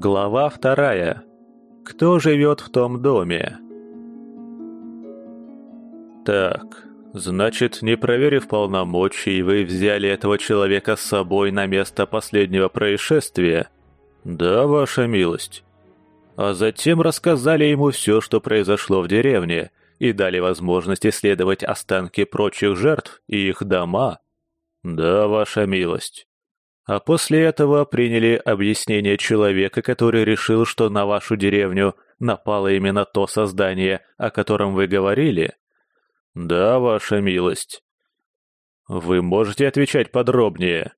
Глава вторая. Кто живет в том доме? Так, значит, не проверив полномочий, вы взяли этого человека с собой на место последнего происшествия? Да, ваша милость. А затем рассказали ему все, что произошло в деревне, и дали возможность исследовать останки прочих жертв и их дома? Да, ваша милость. А после этого приняли объяснение человека, который решил, что на вашу деревню напало именно то создание, о котором вы говорили? Да, ваша милость. Вы можете отвечать подробнее?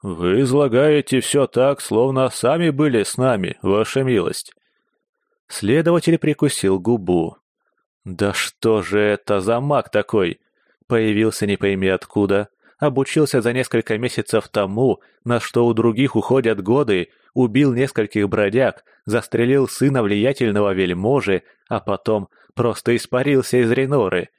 Вы излагаете все так, словно сами были с нами, ваша милость. Следователь прикусил губу. Да что же это за маг такой? Появился не пойми откуда, обучился за несколько месяцев тому, на что у других уходят годы, убил нескольких бродяг, застрелил сына влиятельного вельможи, а потом просто испарился из Реноры.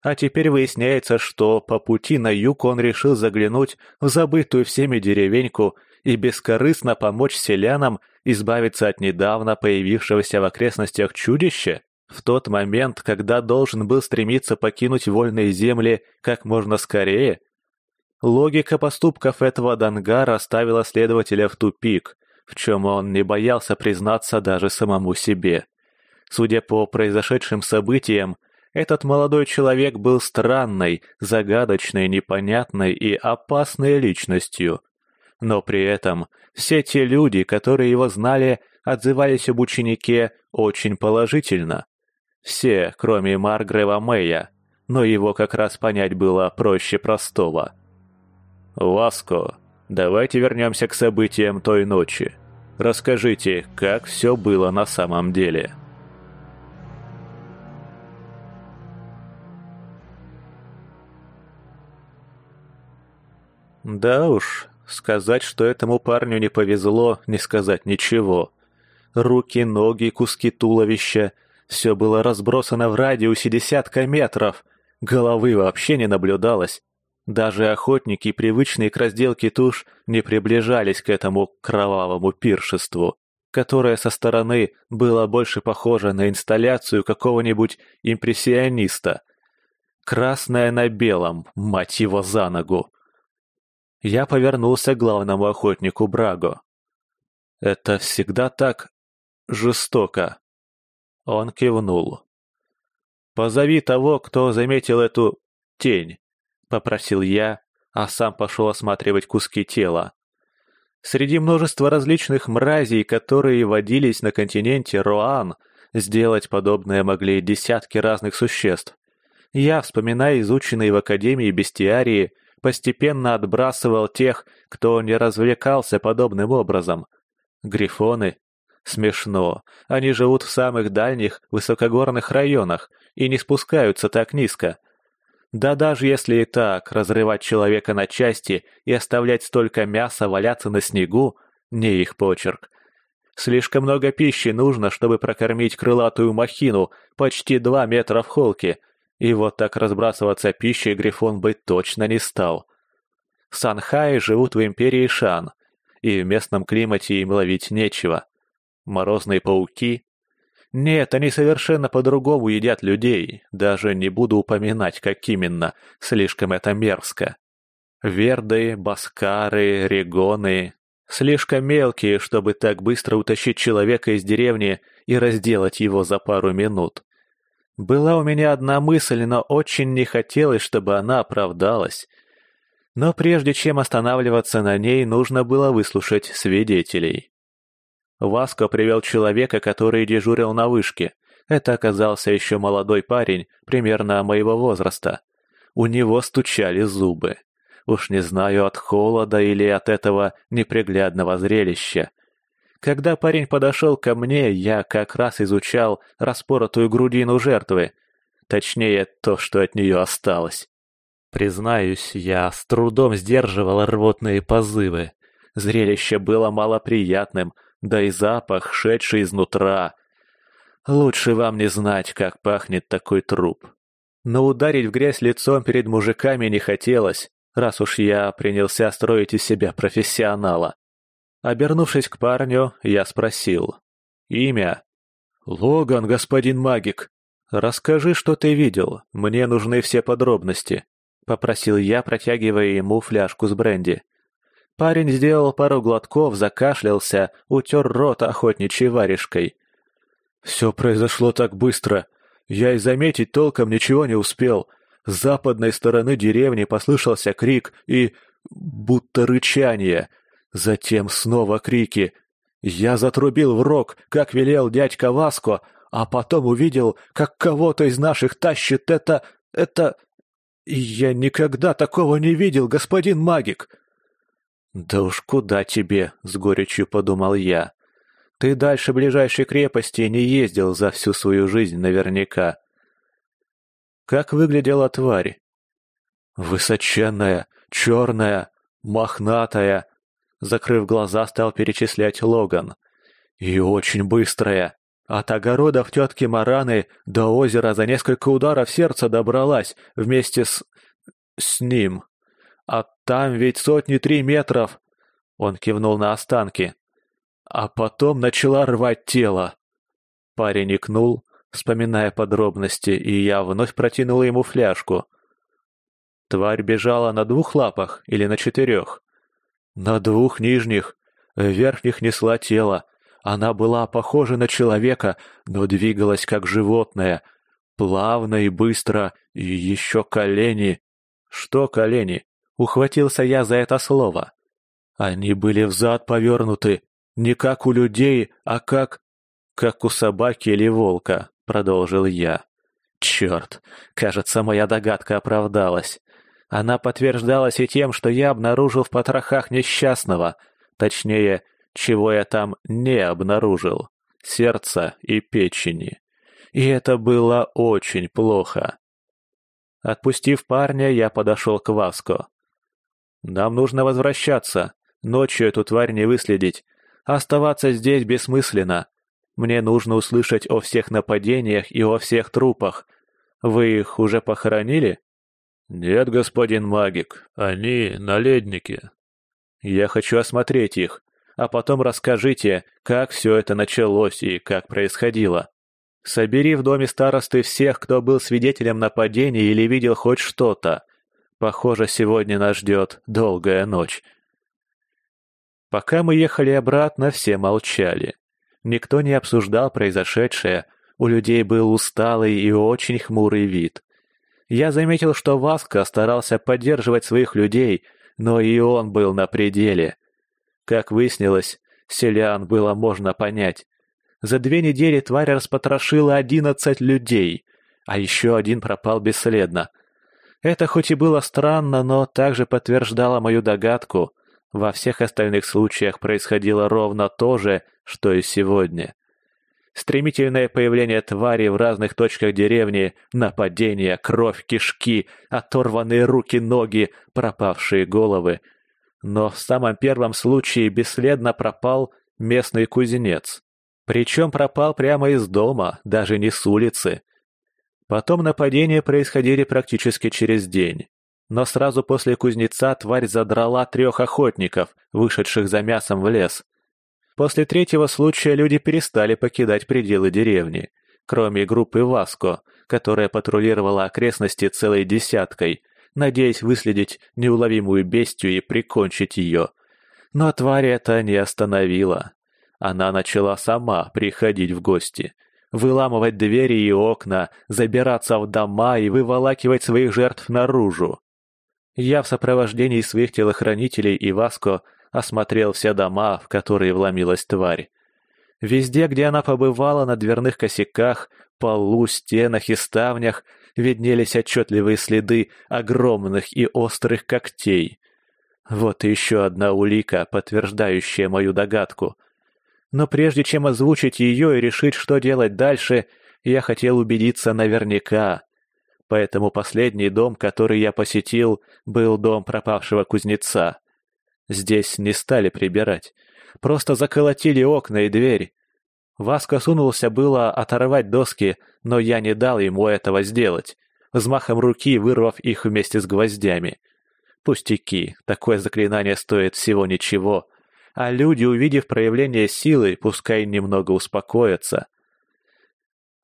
А теперь выясняется, что по пути на юг он решил заглянуть в забытую всеми деревеньку и бескорыстно помочь селянам избавиться от недавно появившегося в окрестностях чудища? В тот момент, когда должен был стремиться покинуть вольные земли как можно скорее, Логика поступков этого Дангара ставила следователя в тупик, в чем он не боялся признаться даже самому себе. Судя по произошедшим событиям, этот молодой человек был странной, загадочной, непонятной и опасной личностью. Но при этом все те люди, которые его знали, отзывались об ученике очень положительно. Все, кроме Маргрева Мэя, но его как раз понять было проще простого – «Васко, давайте вернемся к событиям той ночи. Расскажите, как все было на самом деле». Да уж, сказать, что этому парню не повезло, не сказать ничего. Руки, ноги, куски туловища — все было разбросано в радиусе десятка метров. Головы вообще не наблюдалось. Даже охотники, привычные к разделке туш, не приближались к этому кровавому пиршеству, которое со стороны было больше похоже на инсталляцию какого-нибудь импрессиониста. Красное на белом, мать его за ногу. Я повернулся к главному охотнику Браго. «Это всегда так жестоко». Он кивнул. «Позови того, кто заметил эту тень» попросил я, а сам пошел осматривать куски тела. Среди множества различных мразей, которые водились на континенте Роан, сделать подобное могли десятки разных существ. Я, вспоминая изученные в Академии бестиарии, постепенно отбрасывал тех, кто не развлекался подобным образом. Грифоны? Смешно. Они живут в самых дальних, высокогорных районах и не спускаются так низко. Да даже если и так, разрывать человека на части и оставлять столько мяса валяться на снегу — не их почерк. Слишком много пищи нужно, чтобы прокормить крылатую махину почти два метра в холке, и вот так разбрасываться пищей Грифон бы точно не стал. Санхаи живут в империи Шан, и в местном климате им ловить нечего. Морозные пауки, нет, они совершенно по-другому едят людей, даже не буду упоминать, как именно, слишком это мерзко. Верды, баскары, регоны слишком мелкие, чтобы так быстро утащить человека из деревни и разделать его за пару минут. Была у меня одна мысль, но очень не хотелось, чтобы она оправдалась. Но прежде чем останавливаться на ней, нужно было выслушать свидетелей. Васко привел человека, который дежурил на вышке. Это оказался еще молодой парень, примерно моего возраста. У него стучали зубы. Уж не знаю, от холода или от этого неприглядного зрелища. Когда парень подошел ко мне, я как раз изучал распоротую грудину жертвы. Точнее, то, что от нее осталось. Признаюсь, я с трудом сдерживал рвотные позывы. Зрелище было малоприятным, да и запах, шедший изнутра. Лучше вам не знать, как пахнет такой труп. Но ударить в грязь лицом перед мужиками не хотелось, раз уж я принялся строить из себя профессионала. Обернувшись к парню, я спросил. «Имя?» «Логан, господин магик». «Расскажи, что ты видел. Мне нужны все подробности», — попросил я, протягивая ему фляжку с бренди. Парень сделал пару глотков, закашлялся, утер рот охотничьей варежкой. «Все произошло так быстро. Я и заметить толком ничего не успел. С западной стороны деревни послышался крик и... будто рычание. Затем снова крики. Я затрубил в рог, как велел дядька Васко, а потом увидел, как кого-то из наших тащит это... это... Я никогда такого не видел, господин магик. Да уж куда тебе, с горечью подумал я. Ты дальше ближайшей крепости не ездил за всю свою жизнь наверняка. Как выглядела тварь? Высоченная, черная, мохнатая. Закрыв глаза, стал перечислять Логан. И очень быстрая. От огородов тетки Мараны до озера за несколько ударов сердца добралась вместе с... с ним. А там ведь сотни три метров. Он кивнул на останки. А потом начала рвать тело. Парень икнул, вспоминая подробности, и я вновь протянула ему фляжку. Тварь бежала на двух лапах или на четырех? На двух нижних. Верхних несла тело. Она была похожа на человека, но двигалась как животное. Плавно и быстро, и еще колени. Что колени? Ухватился я за это слово. Они были взад повернуты, не как у людей, а как... как у собаки или волка продолжил я. Черт, кажется, моя догадка оправдалась. Она подтверждалась и тем, что я обнаружил в потрохах несчастного, точнее, чего я там не обнаружил, сердца и печени. И это было очень плохо. Отпустив парня, я подошел к Васко. «Нам нужно возвращаться. Ночью эту тварь не выследить. Оставаться здесь бессмысленно. Мне нужно услышать о всех нападениях и о всех трупах. Вы их уже похоронили?» «Нет, господин магик, они наледники». «Я хочу осмотреть их, а потом расскажите, как все это началось и как происходило. Собери в доме старосты всех, кто был свидетелем нападения или видел хоть что-то. Похоже, сегодня нас ждет долгая ночь». Пока мы ехали обратно, все молчали. Никто не обсуждал произошедшее, у людей был усталый и очень хмурый вид. Я заметил, что Васка старался поддерживать своих людей, но и он был на пределе. Как выяснилось, селян было можно понять. За две недели тварь распотрошила одиннадцать людей, а еще один пропал бесследно. Это хоть и было странно, но также подтверждало мою догадку. Во всех остальных случаях происходило ровно то же, что и сегодня. Стремительное появление твари в разных точках деревни, нападения, кровь, кишки, оторванные руки-ноги, пропавшие головы. Но в самом первом случае бесследно пропал местный кузнец. Причем пропал прямо из дома, даже не с улицы. Потом нападения происходили практически через день. Но сразу после кузнеца тварь задрала трех охотников, вышедших за мясом в лес. После третьего случая люди перестали покидать пределы деревни, кроме группы Васко, которая патрулировала окрестности целой десяткой, надеясь выследить неуловимую бестию и прикончить ее. Но тварь это не остановила. Она начала сама приходить в гости, выламывать двери и окна, забираться в дома и выволакивать своих жертв наружу. Я в сопровождении своих телохранителей и Васко осмотрел все дома, в которые вломилась тварь. Везде, где она побывала, на дверных косяках, полу, стенах и ставнях виднелись отчетливые следы огромных и острых когтей. Вот еще одна улика, подтверждающая мою догадку. Но прежде чем озвучить ее и решить, что делать дальше, я хотел убедиться наверняка. Поэтому последний дом, который я посетил, был дом пропавшего кузнеца. Здесь не стали прибирать. Просто заколотили окна и дверь. Васко сунулся было оторвать доски, но я не дал ему этого сделать, взмахом руки вырвав их вместе с гвоздями. Пустяки, такое заклинание стоит всего ничего. А люди, увидев проявление силы, пускай немного успокоятся.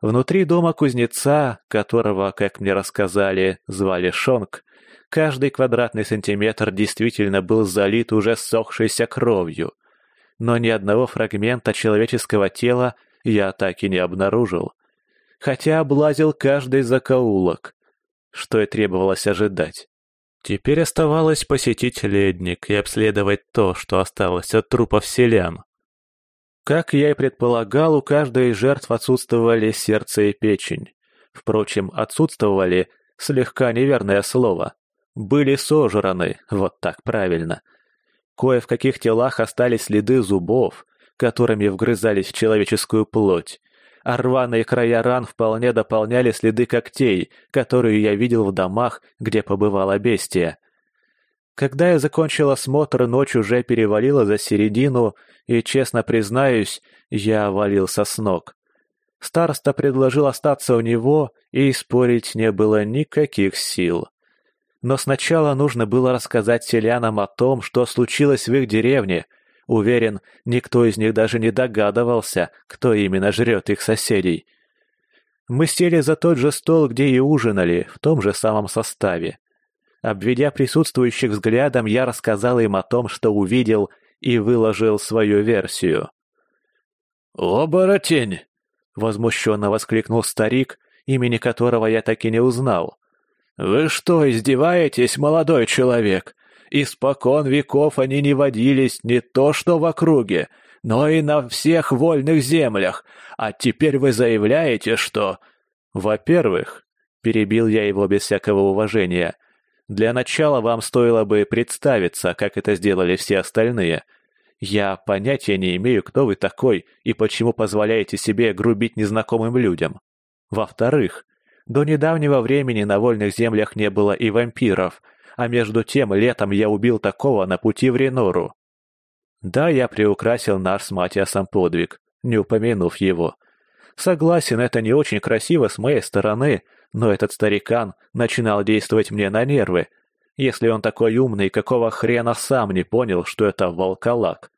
Внутри дома кузнеца, которого, как мне рассказали, звали Шонг, каждый квадратный сантиметр действительно был залит уже ссохшейся кровью. Но ни одного фрагмента человеческого тела я так и не обнаружил. Хотя облазил каждый закоулок, что и требовалось ожидать. Теперь оставалось посетить ледник и обследовать то, что осталось от трупов селян. Как я и предполагал, у каждой из жертв отсутствовали сердце и печень. Впрочем, отсутствовали – слегка неверное слово. Были сожраны, вот так правильно. Кое в каких телах остались следы зубов, которыми вгрызались в человеческую плоть, а рваные края ран вполне дополняли следы когтей, которые я видел в домах, где побывала бестия. Когда я закончил осмотр, ночь уже перевалила за середину, и, честно признаюсь, я валился с ног. Староста предложил остаться у него, и спорить не было никаких сил. Но сначала нужно было рассказать селянам о том, что случилось в их деревне, Уверен, никто из них даже не догадывался, кто именно жрет их соседей. Мы сели за тот же стол, где и ужинали, в том же самом составе. Обведя присутствующих взглядом, я рассказал им о том, что увидел, и выложил свою версию. «Оборотень!» — возмущенно воскликнул старик, имени которого я так и не узнал. «Вы что, издеваетесь, молодой человек? Испокон веков они не водились не то что в округе, но и на всех вольных землях, а теперь вы заявляете, что...» «Во-первых», — перебил я его без всякого уважения, «для начала вам стоило бы представиться, как это сделали все остальные. Я понятия не имею, кто вы такой и почему позволяете себе грубить незнакомым людям. Во-вторых, до недавнего времени на вольных землях не было и вампиров — а между тем летом я убил такого на пути в Ренору. Да, я приукрасил наш с Матиасом подвиг, не упомянув его. Согласен, это не очень красиво с моей стороны, но этот старикан начинал действовать мне на нервы. Если он такой умный, какого хрена сам не понял, что это волколак?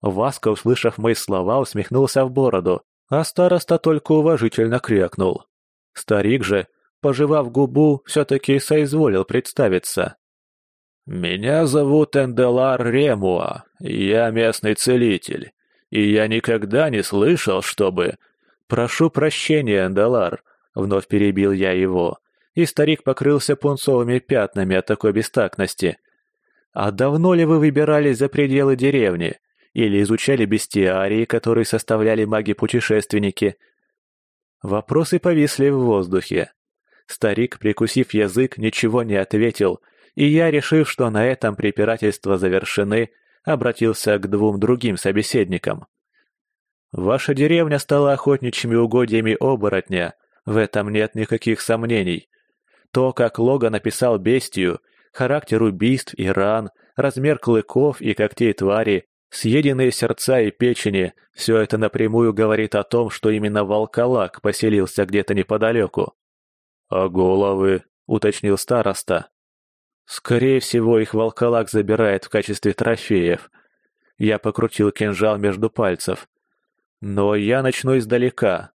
Васка, услышав мои слова, усмехнулся в бороду, а староста только уважительно крякнул. Старик же, пожевав губу, все-таки соизволил представиться. «Меня зовут Энделар Ремуа, я местный целитель, и я никогда не слышал, чтобы...» «Прошу прощения, Энделар», — вновь перебил я его, и старик покрылся пунцовыми пятнами от такой бестактности. «А давно ли вы выбирались за пределы деревни? Или изучали бестиарии, которые составляли маги-путешественники?» Вопросы повисли в воздухе. Старик, прикусив язык, ничего не ответил, и я, решив, что на этом препирательства завершены, обратился к двум другим собеседникам. «Ваша деревня стала охотничьими угодьями оборотня, в этом нет никаких сомнений. То, как Лога написал бестию, характер убийств и ран, размер клыков и когтей твари, съеденные сердца и печени – все это напрямую говорит о том, что именно волколак поселился где-то неподалеку. «А головы?» — уточнил староста. «Скорее всего, их волколак забирает в качестве трофеев». Я покрутил кинжал между пальцев. «Но я начну издалека.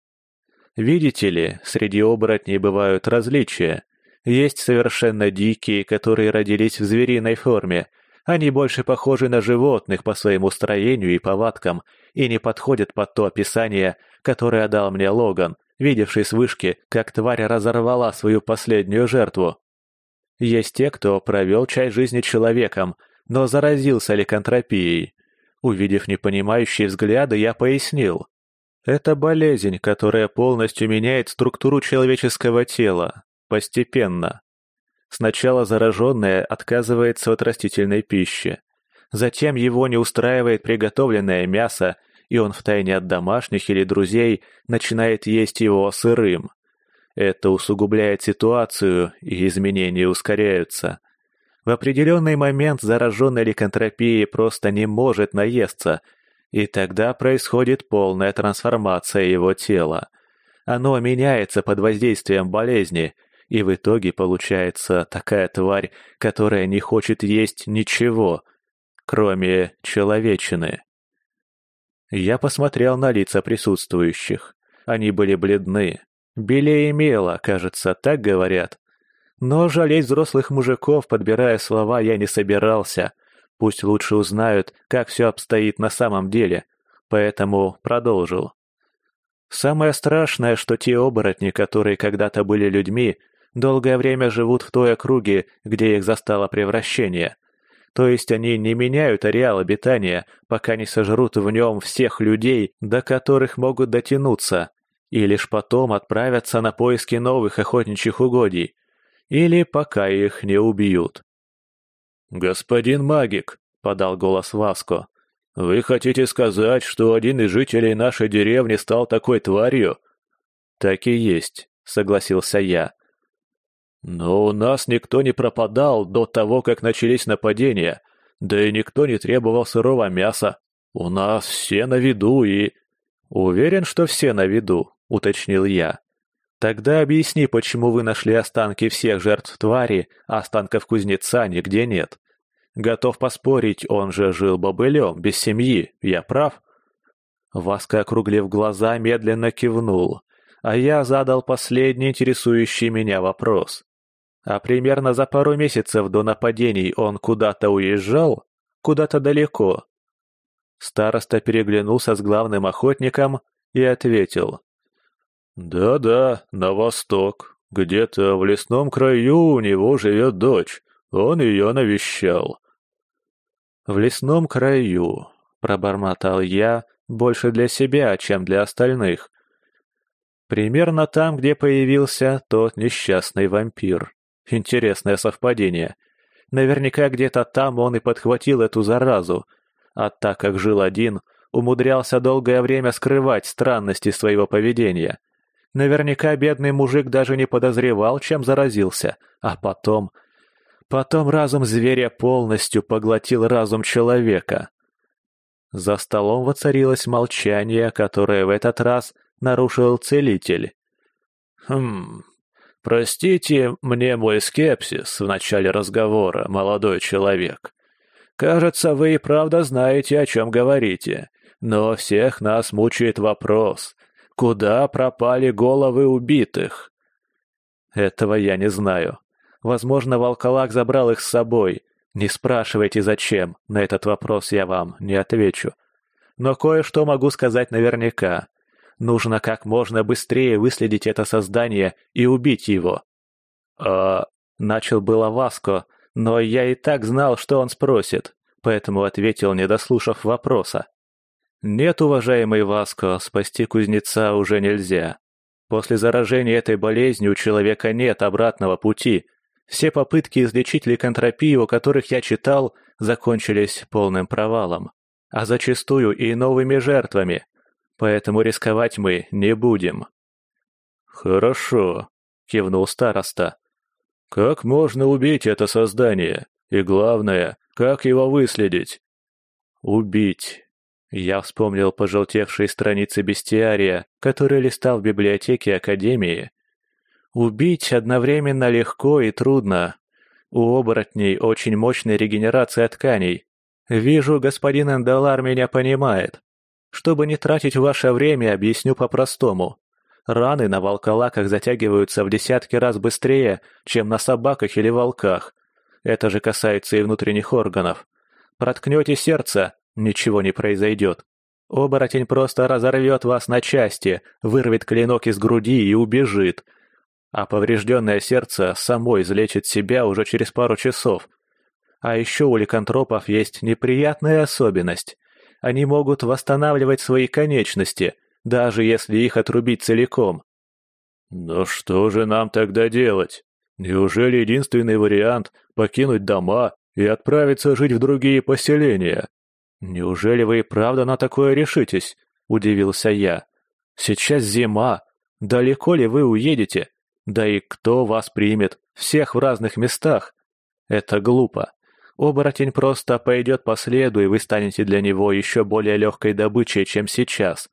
Видите ли, среди оборотней бывают различия. Есть совершенно дикие, которые родились в звериной форме. Они больше похожи на животных по своему строению и повадкам и не подходят под то описание, которое дал мне Логан, видевший с вышки, как тварь разорвала свою последнюю жертву. Есть те, кто провел часть жизни человеком, но заразился ликантропией. Увидев непонимающие взгляды, я пояснил. Это болезнь, которая полностью меняет структуру человеческого тела, постепенно. Сначала зараженное отказывается от растительной пищи. Затем его не устраивает приготовленное мясо и он втайне от домашних или друзей начинает есть его сырым. Это усугубляет ситуацию, и изменения ускоряются. В определенный момент зараженный ликантропией просто не может наесться, и тогда происходит полная трансформация его тела. Оно меняется под воздействием болезни, и в итоге получается такая тварь, которая не хочет есть ничего, кроме человечины. Я посмотрел на лица присутствующих. Они были бледны. Белее мела, кажется, так говорят. Но жалеть взрослых мужиков, подбирая слова, я не собирался. Пусть лучше узнают, как все обстоит на самом деле. Поэтому продолжил. Самое страшное, что те оборотни, которые когда-то были людьми, долгое время живут в той округе, где их застало превращение. То есть они не меняют ареал обитания, пока не сожрут в нем всех людей, до которых могут дотянуться, и лишь потом отправятся на поиски новых охотничьих угодий, или пока их не убьют. «Господин Магик», — подал голос Васко, — «вы хотите сказать, что один из жителей нашей деревни стал такой тварью?» «Так и есть», — согласился я. Но у нас никто не пропадал до того, как начались нападения, да и никто не требовал сырого мяса. У нас все на виду и... Уверен, что все на виду, уточнил я. Тогда объясни, почему вы нашли останки всех жертв твари, а останков кузнеца нигде нет. Готов поспорить, он же жил бобылем, без семьи, я прав? Васка, округлив глаза, медленно кивнул, а я задал последний интересующий меня вопрос. А примерно за пару месяцев до нападений он куда-то уезжал? Куда-то далеко? Староста переглянулся с главным охотником и ответил. «Да-да, на восток. Где-то в лесном краю у него живет дочь. Он ее навещал». «В лесном краю», — пробормотал я, больше для себя, чем для остальных. Примерно там, где появился тот несчастный вампир. Интересное совпадение. Наверняка где-то там он и подхватил эту заразу. А так как жил один, умудрялся долгое время скрывать странности своего поведения. Наверняка бедный мужик даже не подозревал, чем заразился. А потом... Потом разум зверя полностью поглотил разум человека. За столом воцарилось молчание, которое в этот раз нарушил целитель. «Хм, «Простите мне мой скепсис в начале разговора, молодой человек. Кажется, вы и правда знаете, о чем говорите, но всех нас мучает вопрос, куда пропали головы убитых?» «Этого я не знаю. Возможно, волколак забрал их с собой. Не спрашивайте, зачем, на этот вопрос я вам не отвечу. Но кое-что могу сказать наверняка. Нужно как можно быстрее выследить это создание и убить его. А... Начал было Васко, но я и так знал, что он спросит, поэтому ответил, не дослушав вопроса. «Нет, уважаемый Васко, спасти кузнеца уже нельзя. После заражения этой болезнью у человека нет обратного пути. Все попытки излечить ликантропию, о которых я читал, закончились полным провалом, а зачастую и новыми жертвами поэтому рисковать мы не будем». «Хорошо», — кивнул староста. «Как можно убить это создание? И главное, как его выследить?» «Убить». Я вспомнил пожелтевшие страницы бестиария, которые листал в библиотеке Академии. Убить одновременно легко и трудно. У оборотней очень мощная регенерация тканей. Вижу, господин Эндалар меня понимает. Чтобы не тратить ваше время, объясню по-простому. Раны на волколаках затягиваются в десятки раз быстрее, чем на собаках или волках. Это же касается и внутренних органов. Проткнете сердце – ничего не произойдет. Оборотень просто разорвет вас на части, вырвет клинок из груди и убежит. А поврежденное сердце само излечит себя уже через пару часов. А еще у ликантропов есть неприятная особенность. Они могут восстанавливать свои конечности, даже если их отрубить целиком. Но что же нам тогда делать? Неужели единственный вариант – покинуть дома и отправиться жить в другие поселения? Неужели вы и правда на такое решитесь? Удивился я. Сейчас зима. Далеко ли вы уедете? Да и кто вас примет? Всех в разных местах. Это глупо. Оборотень просто пойдет по следу, и вы станете для него еще более легкой добычей, чем сейчас.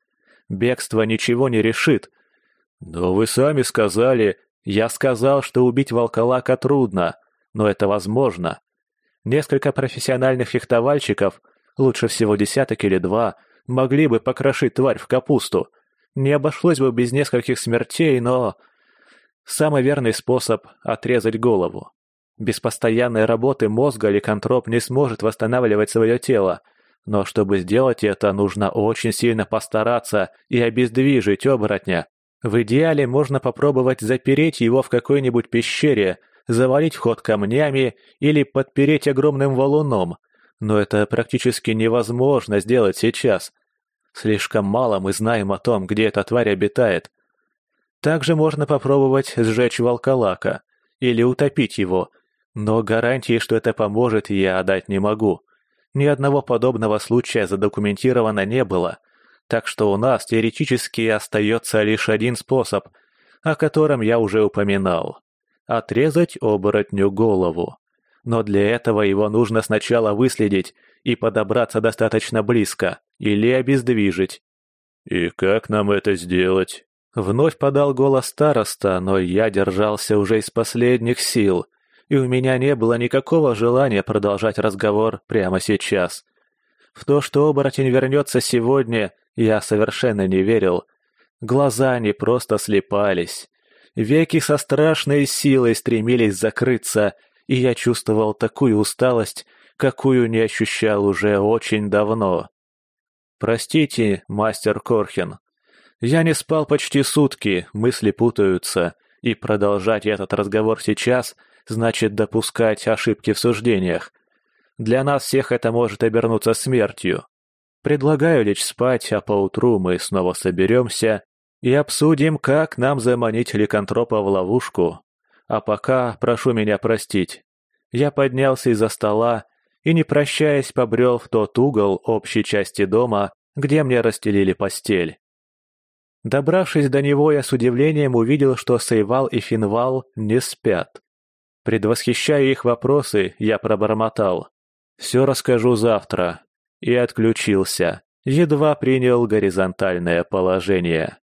Бегство ничего не решит. Но вы сами сказали... Я сказал, что убить волколака трудно, но это возможно. Несколько профессиональных фехтовальщиков, лучше всего десяток или два, могли бы покрошить тварь в капусту. Не обошлось бы без нескольких смертей, но... Самый верный способ – отрезать голову. Без постоянной работы мозга ликантроп не сможет восстанавливать свое тело, но чтобы сделать это, нужно очень сильно постараться и обездвижить оборотня. В идеале можно попробовать запереть его в какой-нибудь пещере, завалить вход камнями или подпереть огромным валуном, но это практически невозможно сделать сейчас. Слишком мало мы знаем о том, где эта тварь обитает. Также можно попробовать сжечь волколака или утопить его – но гарантии, что это поможет, я дать не могу. Ни одного подобного случая задокументировано не было, так что у нас теоретически остается лишь один способ, о котором я уже упоминал. Отрезать оборотню голову. Но для этого его нужно сначала выследить и подобраться достаточно близко, или обездвижить. «И как нам это сделать?» Вновь подал голос староста, но я держался уже из последних сил – и у меня не было никакого желания продолжать разговор прямо сейчас. В то, что оборотень вернется сегодня, я совершенно не верил. Глаза не просто слепались. Веки со страшной силой стремились закрыться, и я чувствовал такую усталость, какую не ощущал уже очень давно. «Простите, мастер Корхин. Я не спал почти сутки, мысли путаются, и продолжать этот разговор сейчас — значит допускать ошибки в суждениях. Для нас всех это может обернуться смертью. Предлагаю лечь спать, а поутру мы снова соберемся и обсудим, как нам заманить ликантропа в ловушку. А пока прошу меня простить. Я поднялся из-за стола и, не прощаясь, побрел в тот угол общей части дома, где мне расстелили постель. Добравшись до него, я с удивлением увидел, что Сейвал и Финвал не спят. Предвосхищая их вопросы, я пробормотал. «Все расскажу завтра». И отключился. Едва принял горизонтальное положение.